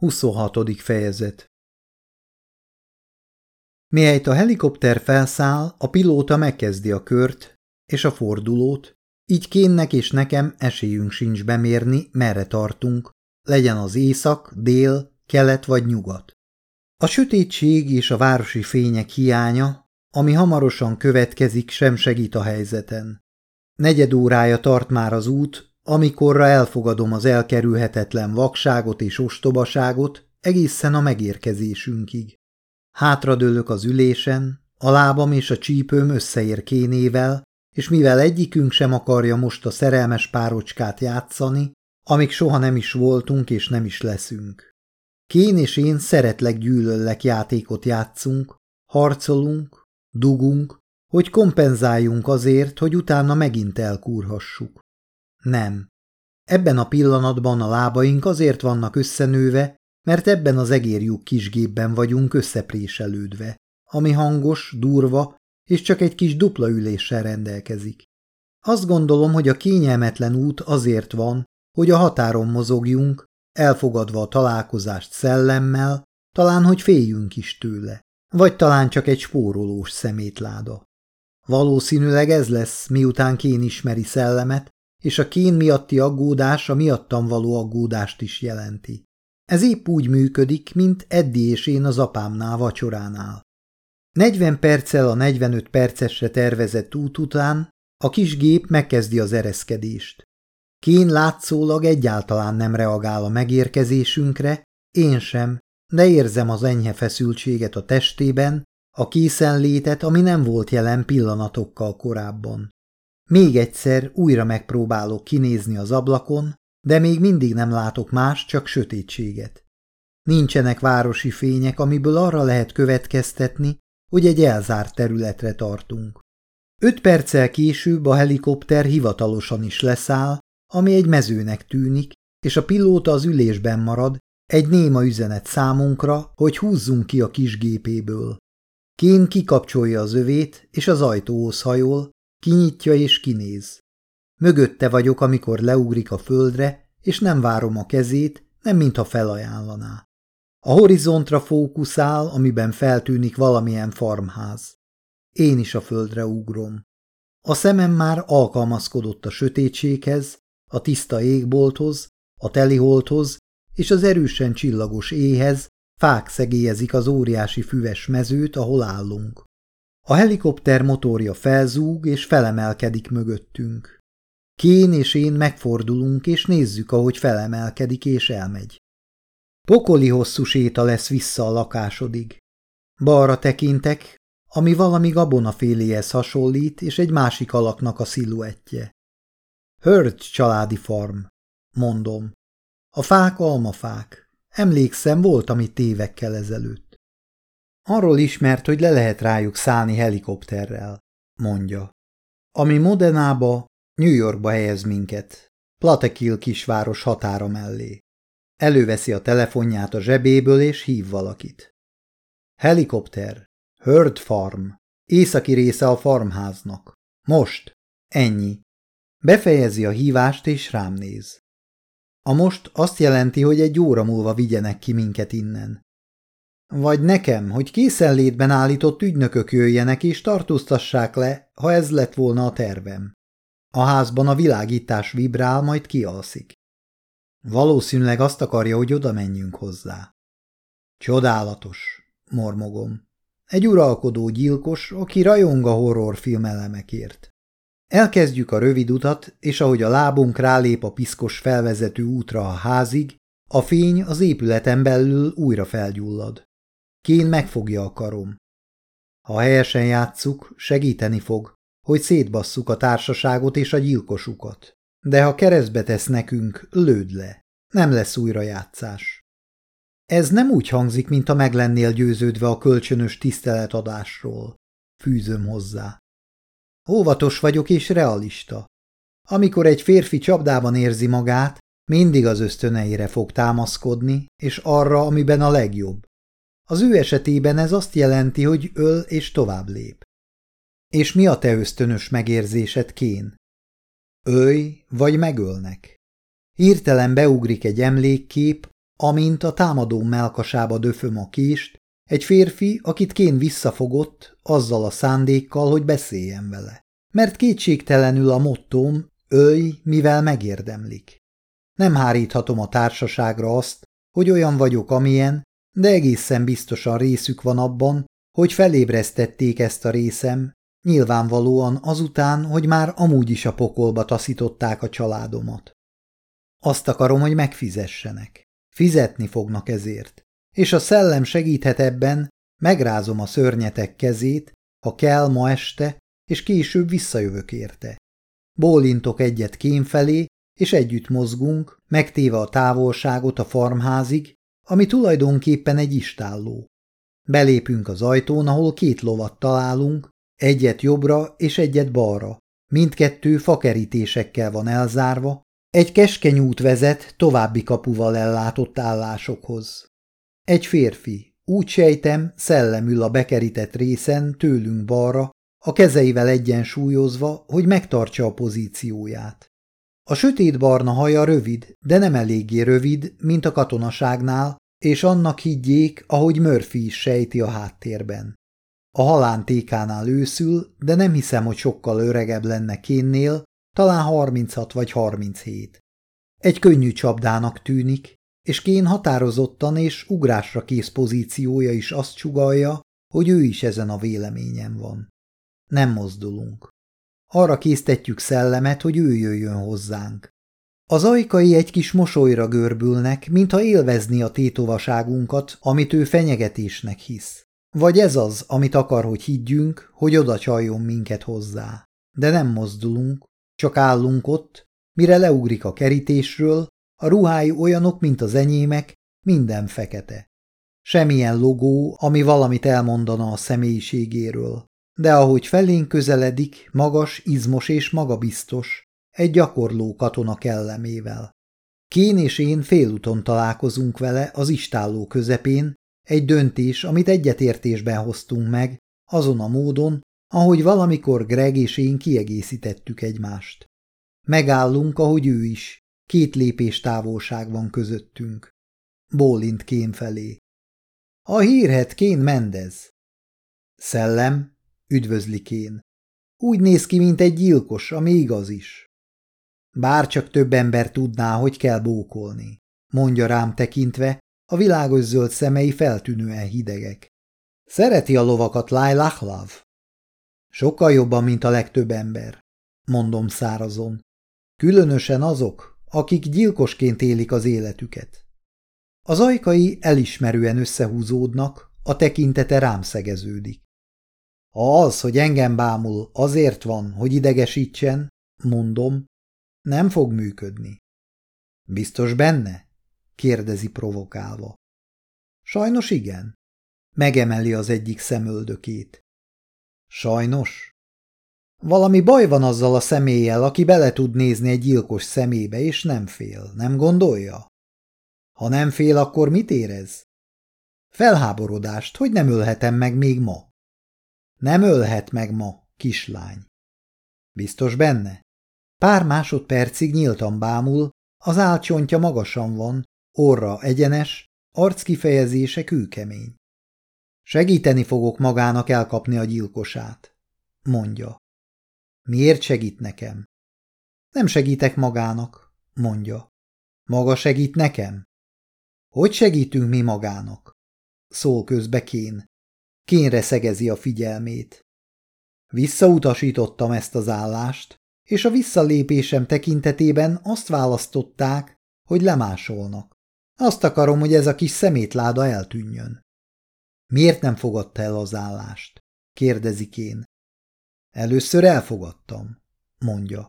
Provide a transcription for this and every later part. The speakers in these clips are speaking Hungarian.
26. fejezet Mihelyt a helikopter felszáll, a pilóta megkezdi a kört és a fordulót, így kénnek és nekem esélyünk sincs bemérni, merre tartunk, legyen az észak, dél, kelet vagy nyugat. A sötétség és a városi fények hiánya, ami hamarosan következik, sem segít a helyzeten. Negyed órája tart már az út, Amikorra elfogadom az elkerülhetetlen vakságot és ostobaságot egészen a megérkezésünkig. Hátradőlök az ülésen, a lábam és a csípőm összeér kénével, és mivel egyikünk sem akarja most a szerelmes párocskát játszani, amik soha nem is voltunk és nem is leszünk. Kén és én szeretlek gyűlöllek játékot játszunk, harcolunk, dugunk, hogy kompenzáljunk azért, hogy utána megint elkúrhassuk. Nem. Ebben a pillanatban a lábaink azért vannak összenőve, mert ebben az egérjuk kisgépben vagyunk összepréselődve, ami hangos, durva és csak egy kis dupla üléssel rendelkezik. Azt gondolom, hogy a kényelmetlen út azért van, hogy a határon mozogjunk, elfogadva a találkozást szellemmel, talán, hogy féljünk is tőle, vagy talán csak egy spórolós szemétláda. Valószínűleg ez lesz, miután kén ismeri szellemet, és a kén miatti aggódás a miattam való aggódást is jelenti. Ez épp úgy működik, mint Eddi és én az apámnál vacsoránál. 40 perccel a 45 percesre tervezett út után a kis gép megkezdi az ereszkedést. Kén látszólag egyáltalán nem reagál a megérkezésünkre, én sem, de érzem az enyhe feszültséget a testében, a készenlétet, ami nem volt jelen pillanatokkal korábban. Még egyszer újra megpróbálok kinézni az ablakon, de még mindig nem látok más, csak sötétséget. Nincsenek városi fények, amiből arra lehet következtetni, hogy egy elzárt területre tartunk. Öt perccel később a helikopter hivatalosan is leszáll, ami egy mezőnek tűnik, és a pilóta az ülésben marad, egy néma üzenet számunkra, hogy húzzunk ki a kis gépéből. Kén kikapcsolja az övét, és az ajtóhoz hajol, Kinyitja és kinéz. Mögötte vagyok, amikor leugrik a földre, és nem várom a kezét, nem mintha felajánlaná. A horizontra fókuszál, amiben feltűnik valamilyen farmház. Én is a földre ugrom. A szemem már alkalmazkodott a sötétséghez, a tiszta égbolthoz, a teliholthoz és az erősen csillagos éhez, fák szegélyezik az óriási füves mezőt, ahol állunk. A helikopter motorja felzúg és felemelkedik mögöttünk. Kén és én megfordulunk, és nézzük, ahogy felemelkedik és elmegy. Pokoli hosszú séta lesz vissza a lakásodig. Balra tekintek, ami valami gabonaféléhez hasonlít, és egy másik alaknak a sziluettje. Hörd családi farm, mondom. A fák almafák. Emlékszem, voltam itt évekkel ezelőtt. Arról ismert, hogy le lehet rájuk szállni helikopterrel, mondja. Ami Modenába, New Yorkba helyez minket, Platekil kisváros határa mellé. Előveszi a telefonját a zsebéből és hív valakit. Helikopter, Herd Farm, északi része a farmháznak. Most, ennyi. Befejezi a hívást és rám néz. A most azt jelenti, hogy egy óra múlva vigyenek ki minket innen. Vagy nekem, hogy készenlétben állított ügynökök jöjjenek és tartóztassák le, ha ez lett volna a tervem. A házban a világítás vibrál, majd kialszik. Valószínűleg azt akarja, hogy oda menjünk hozzá. Csodálatos, mormogom. Egy uralkodó gyilkos, aki rajong a horrorfilm elemekért. Elkezdjük a rövid utat, és ahogy a lábunk rálép a piszkos felvezető útra a házig, a fény az épületen belül újra felgyullad. Kén megfogja a karom. Ha helyesen játsszuk, segíteni fog, hogy szétbasszuk a társaságot és a gyilkosukat. De ha keresztbe tesz nekünk, lőd le. Nem lesz újra játszás. Ez nem úgy hangzik, mint a meg lennél győződve a kölcsönös tiszteletadásról. Fűzöm hozzá. Óvatos vagyok és realista. Amikor egy férfi csapdában érzi magát, mindig az ösztöneire fog támaszkodni, és arra, amiben a legjobb. Az ő esetében ez azt jelenti, hogy öl és tovább lép. És mi a te ösztönös megérzésed, Kén? Ölj, vagy megölnek. Hirtelen beugrik egy emlékkép, amint a támadó melkasába döföm a kést, egy férfi, akit Kén visszafogott, azzal a szándékkal, hogy beszéljen vele. Mert kétségtelenül a mottóm, ölj, mivel megérdemlik. Nem háríthatom a társaságra azt, hogy olyan vagyok, amilyen, de egészen biztosan részük van abban, hogy felébresztették ezt a részem, nyilvánvalóan azután, hogy már amúgy is a pokolba taszították a családomat. Azt akarom, hogy megfizessenek. Fizetni fognak ezért. És a szellem segíthet ebben, megrázom a szörnyetek kezét, ha kell ma este, és később visszajövök érte. Bólintok egyet kém felé, és együtt mozgunk, megtéve a távolságot a farmházig, ami tulajdonképpen egy istálló. Belépünk az ajtón, ahol két lovat találunk, egyet jobbra és egyet balra. Mindkettő fakerítésekkel van elzárva, egy keskeny út vezet további kapuval ellátott állásokhoz. Egy férfi, úgy sejtem, szellemül a bekerített részen tőlünk balra, a kezeivel egyensúlyozva, hogy megtartsa a pozícióját. A sötétbarna haja rövid, de nem eléggé rövid, mint a katonaságnál, és annak higgyék, ahogy Murphy is sejti a háttérben. A halántékánál őszül, de nem hiszem, hogy sokkal öregebb lenne kénnél, talán 36 vagy 37. Egy könnyű csapdának tűnik, és Kén határozottan és ugrásra kész pozíciója is azt sugalja, hogy ő is ezen a véleményen van. Nem mozdulunk. Arra késztetjük szellemet, hogy ő jöjjön hozzánk. Az ajkai egy kis mosolyra görbülnek, mintha élvezni a tétovaságunkat, amit ő fenyegetésnek hisz. Vagy ez az, amit akar, hogy higgyünk, hogy oda csaljon minket hozzá. De nem mozdulunk, csak állunk ott, mire leugrik a kerítésről, a ruhái olyanok, mint az enyémek, minden fekete. Semmilyen logó, ami valamit elmondana a személyiségéről. De ahogy felénk közeledik, magas, izmos és magabiztos, egy gyakorló katona kellemével. Kén és én félúton találkozunk vele az istálló közepén, egy döntés, amit egyetértésben hoztunk meg, azon a módon, ahogy valamikor Greg és én kiegészítettük egymást. Megállunk, ahogy ő is, két lépés távolság van közöttünk. Bólint Kén felé. A hírhet Kén Mendez. Szellem, üdvözli Kén. Úgy néz ki, mint egy gyilkos, ami igaz is. Bár csak több ember tudná, hogy kell bókolni, mondja rám tekintve, a világos zöld szemei feltűnően hidegek. Szereti a lovakat Lailahlav? Sokkal jobban, mint a legtöbb ember, mondom szárazon. Különösen azok, akik gyilkosként élik az életüket. Az ajkai elismerően összehúzódnak, a tekintete rám szegeződik. Ha az, hogy engem bámul, azért van, hogy idegesítsen, mondom, nem fog működni. Biztos benne? kérdezi provokálva. Sajnos igen. Megemeli az egyik szemöldökét. Sajnos? Valami baj van azzal a személlyel, aki bele tud nézni egy gyilkos szemébe, és nem fél, nem gondolja? Ha nem fél, akkor mit érez? Felháborodást, hogy nem ölhetem meg még ma. Nem ölhet meg ma, kislány. Biztos benne? Pár másodpercig nyíltan bámul, az álcsontja magasan van, orra egyenes, arckifejezése kőkemény. Segíteni fogok magának elkapni a gyilkosát, mondja. Miért segít nekem? Nem segítek magának, mondja. Maga segít nekem? Hogy segítünk mi magának? Szól közbe Kén. Kénre szegezi a figyelmét. Visszautasítottam ezt az állást, és a visszalépésem tekintetében azt választották, hogy lemásolnak. Azt akarom, hogy ez a kis szemétláda eltűnjön. Miért nem fogadta el az állást? kérdezik én. Először elfogadtam, mondja.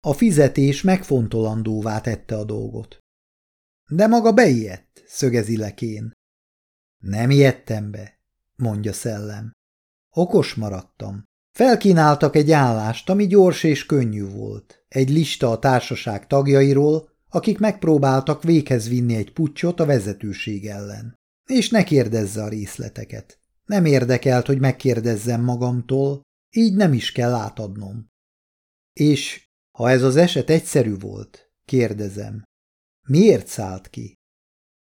A fizetés megfontolandóvá tette a dolgot. De maga beijedt, szögezi lekén. Nem ijedtem be, mondja szellem. Okos maradtam. Felkínáltak egy állást, ami gyors és könnyű volt. Egy lista a társaság tagjairól, akik megpróbáltak véghez vinni egy puccsot a vezetőség ellen. És ne kérdezze a részleteket. Nem érdekelt, hogy megkérdezzem magamtól, így nem is kell átadnom. És ha ez az eset egyszerű volt, kérdezem, miért szállt ki?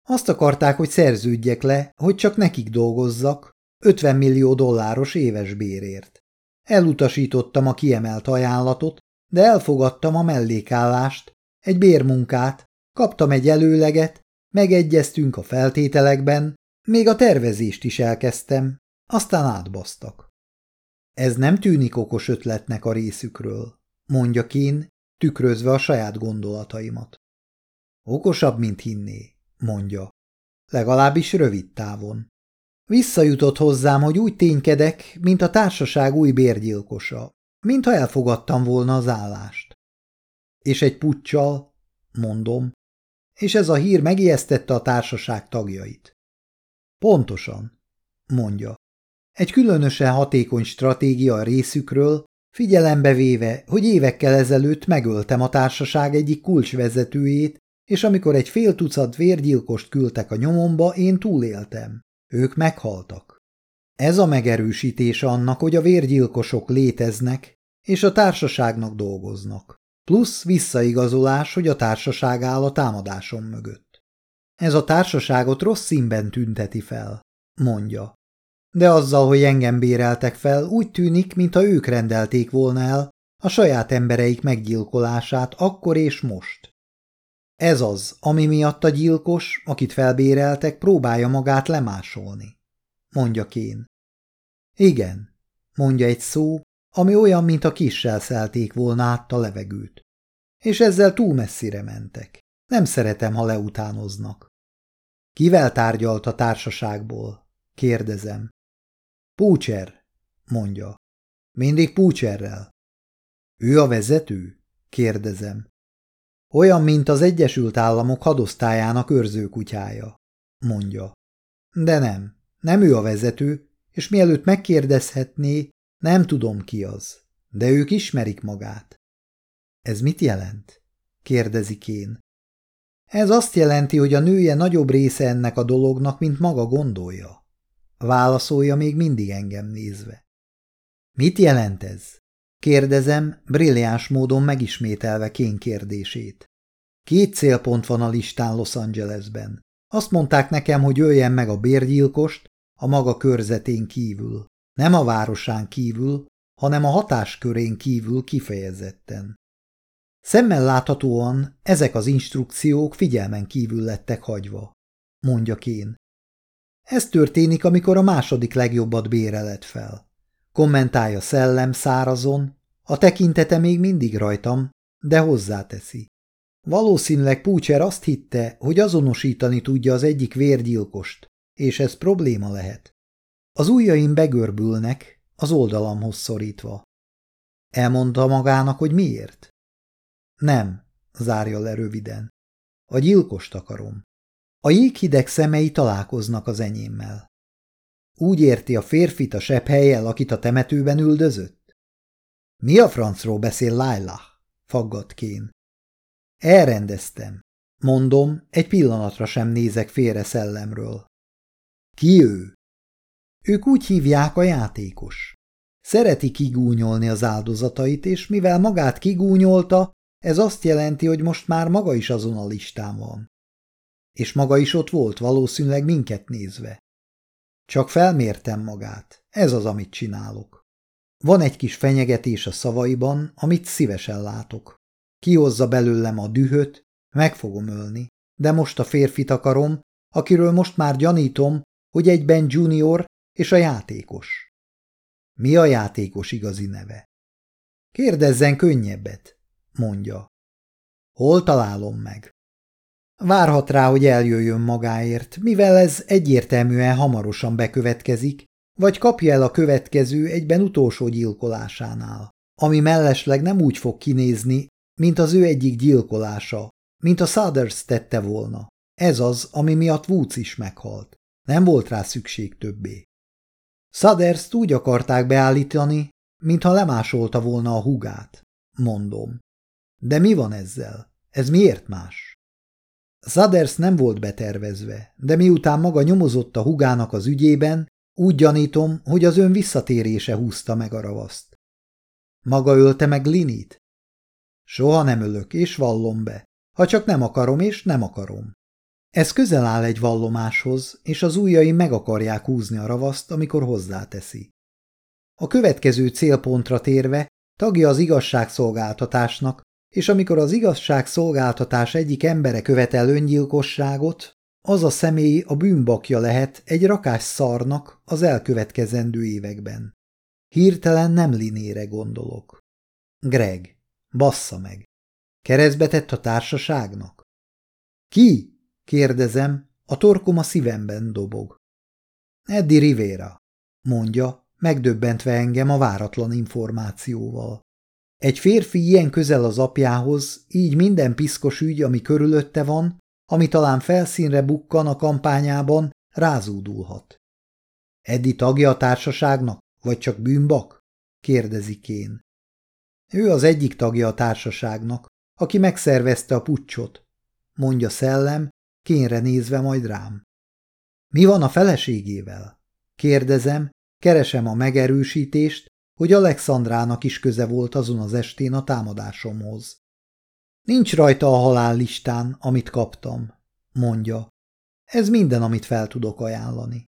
Azt akarták, hogy szerződjek le, hogy csak nekik dolgozzak, 50 millió dolláros éves bérért. Elutasítottam a kiemelt ajánlatot, de elfogadtam a mellékállást, egy bérmunkát, kaptam egy előleget, megegyeztünk a feltételekben, még a tervezést is elkezdtem, aztán átbasztak. Ez nem tűnik okos ötletnek a részükről, mondja Kén, tükrözve a saját gondolataimat. Okosabb, mint hinné, mondja. Legalábbis rövid távon. Visszajutott hozzám, hogy úgy ténykedek, mint a társaság új bérgyilkosa, mintha elfogadtam volna az állást. És egy puccsal, mondom, és ez a hír megijesztette a társaság tagjait. Pontosan, mondja. Egy különösen hatékony stratégia a részükről, figyelembe véve, hogy évekkel ezelőtt megöltem a társaság egyik kulcsvezetőjét, és amikor egy fél tucat vérgyilkost küldtek a nyomomba, én túléltem. Ők meghaltak. Ez a megerősítése annak, hogy a vérgyilkosok léteznek, és a társaságnak dolgoznak. Plusz visszaigazolás, hogy a társaság áll a támadásom mögött. Ez a társaságot rossz színben tünteti fel, mondja. De azzal, hogy engem béreltek fel, úgy tűnik, mintha ők rendelték volna el a saját embereik meggyilkolását akkor és most. Ez az, ami miatt a gyilkos, akit felbéreltek, próbálja magát lemásolni, mondja Kén. Igen, mondja egy szó, ami olyan, mint a kissel szelték volna át a levegőt. És ezzel túl messzire mentek. Nem szeretem, ha leutánoznak. Kivel tárgyalt a társaságból? Kérdezem. Púcser, mondja. Mindig Púcserrel. Ő a vezető? Kérdezem. Olyan, mint az Egyesült Államok hadosztályának őrzőkutyája, mondja. De nem, nem ő a vezető, és mielőtt megkérdezhetné, nem tudom ki az, de ők ismerik magát. Ez mit jelent? kérdezik én. Ez azt jelenti, hogy a nője nagyobb része ennek a dolognak, mint maga gondolja. Válaszolja még mindig engem nézve. Mit jelent ez? Kérdezem, brilliáns módon megismételve Kén kérdését. Két célpont van a listán Los Angelesben. Azt mondták nekem, hogy öljem meg a bérgyilkost a maga körzetén kívül. Nem a városán kívül, hanem a hatáskörén kívül kifejezetten. Szemmel láthatóan ezek az instrukciók figyelmen kívül lettek hagyva, mondja Kén. Ez történik, amikor a második legjobbat bérelet fel. Kommentálja szellem szárazon, a tekintete még mindig rajtam, de hozzáteszi. Valószínűleg Púcser azt hitte, hogy azonosítani tudja az egyik vérgyilkost, és ez probléma lehet. Az ujjaim begörbülnek, az oldalamhoz szorítva. Elmondta magának, hogy miért? Nem, zárja le röviden. A gyilkost akarom. A jéghideg szemei találkoznak az enyémmel. Úgy érti a férfit a sebb helyel, akit a temetőben üldözött? Mi a francról beszél Laila? faggat Kén. Elrendeztem. Mondom, egy pillanatra sem nézek félre szellemről. Ki ő? Ők úgy hívják a játékos. Szereti kigúnyolni az áldozatait, és mivel magát kigúnyolta, ez azt jelenti, hogy most már maga is azon a listán van. És maga is ott volt valószínűleg minket nézve. Csak felmértem magát. Ez az, amit csinálok. Van egy kis fenyegetés a szavaiban, amit szívesen látok. Kihozza belőlem a dühöt, meg fogom ölni, de most a férfit akarom, akiről most már gyanítom, hogy egyben junior és a játékos. Mi a játékos igazi neve? Kérdezzen könnyebbet, mondja. Hol találom meg? Várhat rá, hogy eljöjjön magáért, mivel ez egyértelműen hamarosan bekövetkezik, vagy kapja el a következő egyben utolsó gyilkolásánál, ami mellesleg nem úgy fog kinézni, mint az ő egyik gyilkolása, mint a Sudders tette volna. Ez az, ami miatt Woods is meghalt. Nem volt rá szükség többé. Sudders úgy akarták beállítani, mintha lemásolta volna a hugát, mondom. De mi van ezzel? Ez miért más? Sudders nem volt betervezve, de miután maga nyomozott a hugának az ügyében, úgy gyanítom, hogy az ön visszatérése húzta meg a ravaszt. Maga ölte meg Linit? Soha nem ölök, és vallom be. Ha csak nem akarom, és nem akarom. Ez közel áll egy vallomáshoz, és az ujjai meg akarják húzni a ravaszt, amikor hozzáteszi. A következő célpontra térve tagja az igazságszolgáltatásnak, és amikor az igazságszolgáltatás egyik embere követel öngyilkosságot, az a személy a bűnbakja lehet egy rakás szarnak az elkövetkezendő években. Hirtelen nem Linére gondolok. Greg, bassza meg. Keresztbe tett a társaságnak? Ki? kérdezem, a torkom a szívemben dobog. Eddie Rivera, mondja, megdöbbentve engem a váratlan információval. Egy férfi ilyen közel az apjához, így minden piszkos ügy, ami körülötte van, ami talán felszínre bukkan a kampányában, rázúdulhat. Eddi tagja a társaságnak, vagy csak bűnbak? kérdezi Kén. Ő az egyik tagja a társaságnak, aki megszervezte a puccsot, mondja szellem, kénre nézve majd rám. Mi van a feleségével? Kérdezem, keresem a megerősítést, hogy Alexandrának is köze volt azon az estén a támadásomhoz. Nincs rajta a halál listán, amit kaptam, mondja. Ez minden, amit fel tudok ajánlani.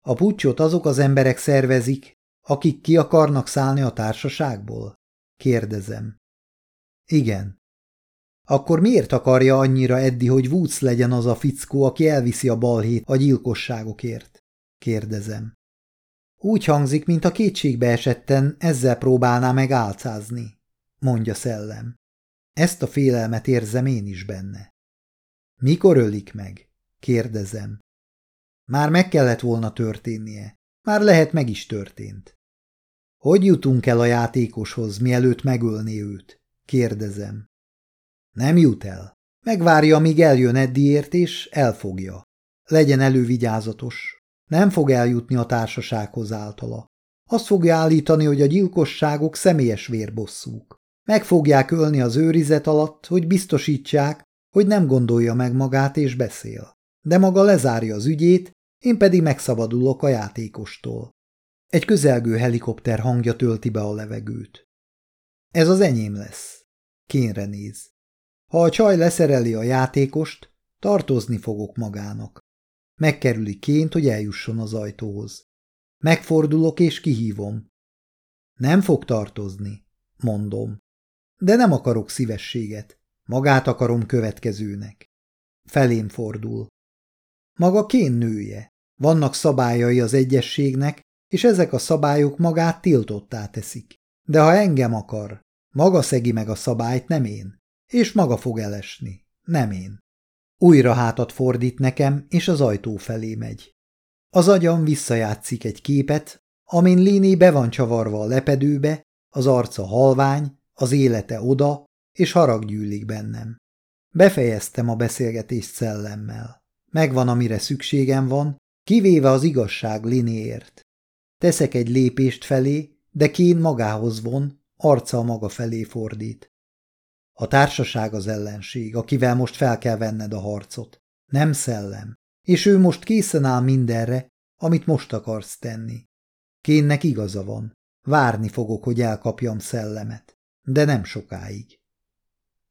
A pucsot azok az emberek szervezik, akik ki akarnak szállni a társaságból? Kérdezem. Igen. Akkor miért akarja annyira Eddi, hogy Woods legyen az a fickó, aki elviszi a balhét a gyilkosságokért? Kérdezem. Úgy hangzik, mint a kétségbe esetten ezzel próbálná meg álcázni, mondja szellem. Ezt a félelmet érzem én is benne. Mikor ölik meg? kérdezem. Már meg kellett volna történnie. Már lehet meg is történt. Hogy jutunk el a játékoshoz, mielőtt megölné őt? kérdezem. Nem jut el. Megvárja, míg eljön Eddiért, és elfogja. Legyen elővigyázatos. Nem fog eljutni a társasághoz általa. Azt fogja állítani, hogy a gyilkosságok személyes vérbosszúk. Meg fogják ölni az őrizet alatt, hogy biztosítsák, hogy nem gondolja meg magát és beszél. De maga lezárja az ügyét, én pedig megszabadulok a játékostól. Egy közelgő helikopter hangja tölti be a levegőt. Ez az enyém lesz. Kénre néz. Ha a csaj leszereli a játékost, tartozni fogok magának. Megkerüli ként, hogy eljusson az ajtóhoz. Megfordulok és kihívom. Nem fog tartozni, mondom. De nem akarok szívességet. Magát akarom következőnek. Felém fordul. Maga kén nője. Vannak szabályai az egyességnek, és ezek a szabályok magát tiltottá teszik. De ha engem akar, maga szegi meg a szabályt, nem én. És maga fog elesni, nem én. Újra hátat fordít nekem, és az ajtó felé megy. Az agyam visszajátszik egy képet, amin Lini be van csavarva a lepedőbe, az arca halvány, az élete oda, és harag gyűlik bennem. Befejeztem a beszélgetést szellemmel. Megvan, amire szükségem van, kivéve az igazság Liniért. Teszek egy lépést felé, de Kén magához von, arca maga felé fordít. A társaság az ellenség, akivel most fel kell venned a harcot. Nem szellem. És ő most készen áll mindenre, amit most akarsz tenni. Kénnek igaza van. Várni fogok, hogy elkapjam szellemet. De nem sokáig.